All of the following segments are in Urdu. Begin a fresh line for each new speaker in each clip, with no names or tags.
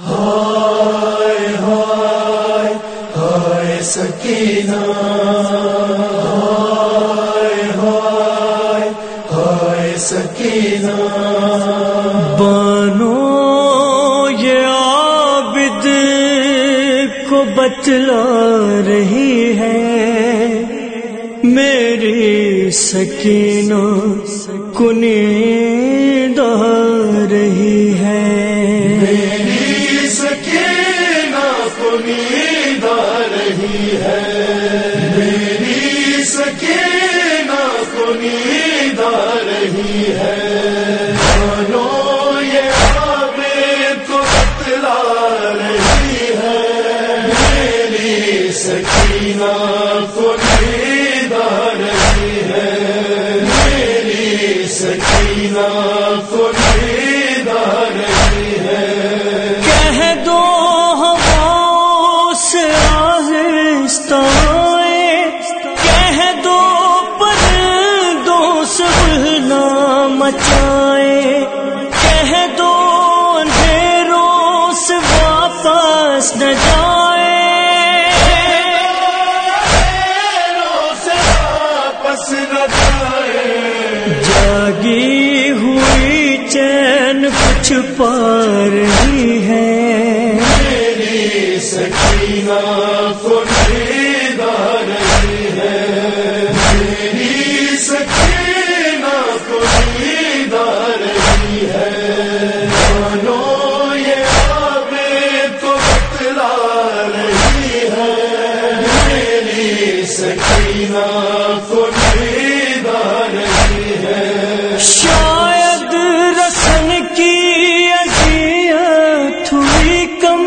ہائے ہائے ہائے سکینہ، ہائے ہائے ہائے سکینہ۔
بانو یہ عابد کو بتلا رہی ہے میری سکینہ، کنی
امید آ رہی ہے میری سکینہ کو نیند آ رہی ہے سنو یہ عابد کو بتلا رہی ہے میری سکینہ
آہستہ آئے کہہ دو پرندوں سے بہنا مچائے کہہ دو اندھیروں سے واپس نہ جائے
سے واپس نہ جائے
جاگی ہوئی چین کچھ پا شاید رسن کی اذیت ہوئی کم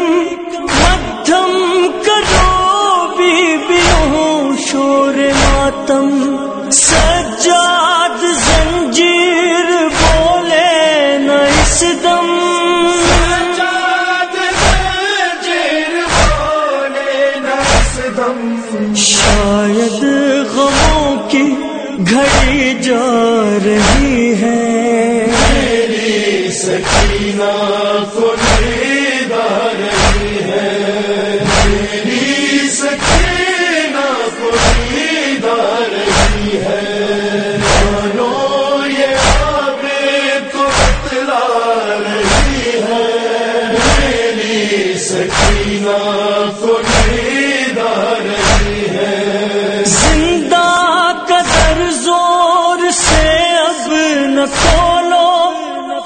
مدھم کرو بیبیوں شور ماتم سر گھڑی جا رہی ہے۔
میری سکینہ کو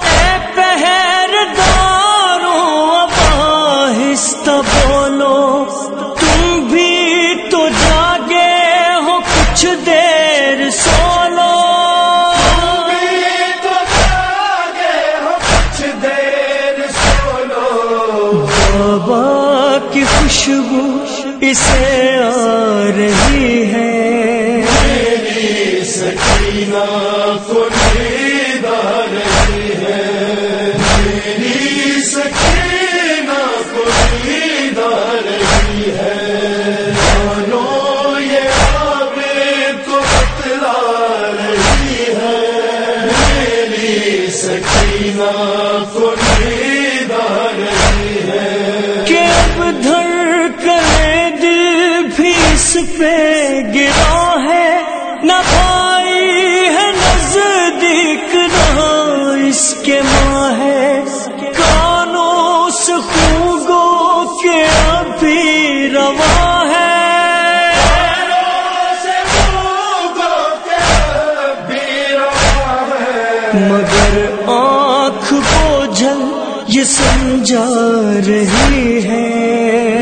اے پہر دارو اب آہستہ بولو۔ تم بھی تو جاگے ہو کچھ دیر سولو۔
تو جاگے ہو کچھ دیر سولو۔
بابا کی خوشبو اسے آ رہی کانوں سے خوگوں کے ابھی رواں ہے۔ مگر آنکھ بوجھل یہ سمجھا رہی ہے۔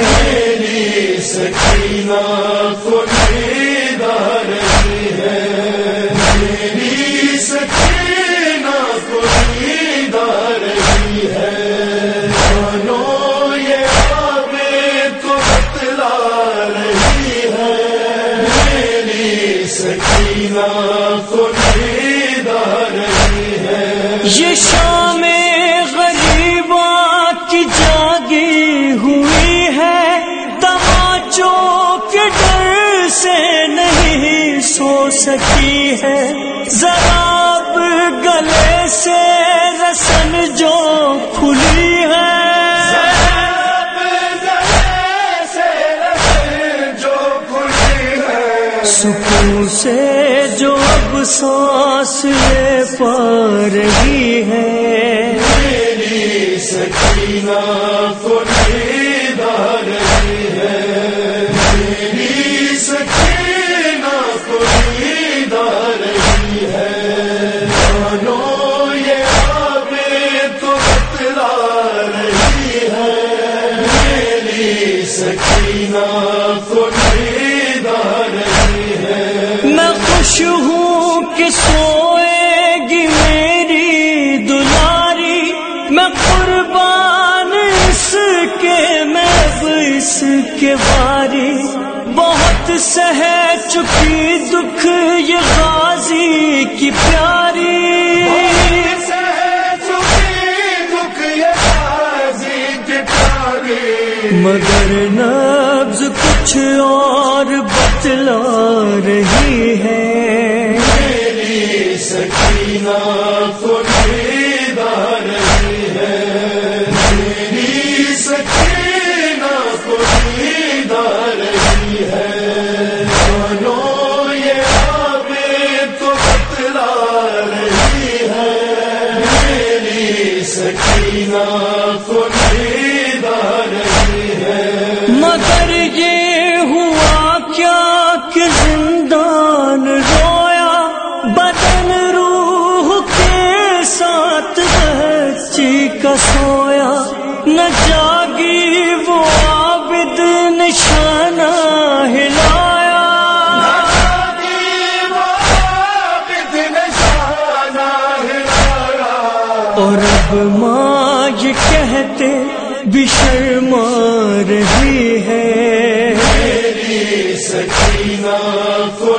سکینہ کو
سکی ہے۔ زراب گلے سے رسن جو کھلی ہے۔
سکون سے جو اب سانس لے پا رہی ہے۔
میری سکینہ کو
خوش ہوں کہ سوئے گی میری دلاری میں قربان اس کے میں اس کے باری بہت سہ چکی دکھ یہ غازی کی پیاری مگر نہ کچھ اور بتلا رہی ہے۔
میری سکینہ
جاگی وہ عابد نشانہ ہلایا۔ اور اب ماں کہتے بھی شرما رہی ہے۔
سکینہ کو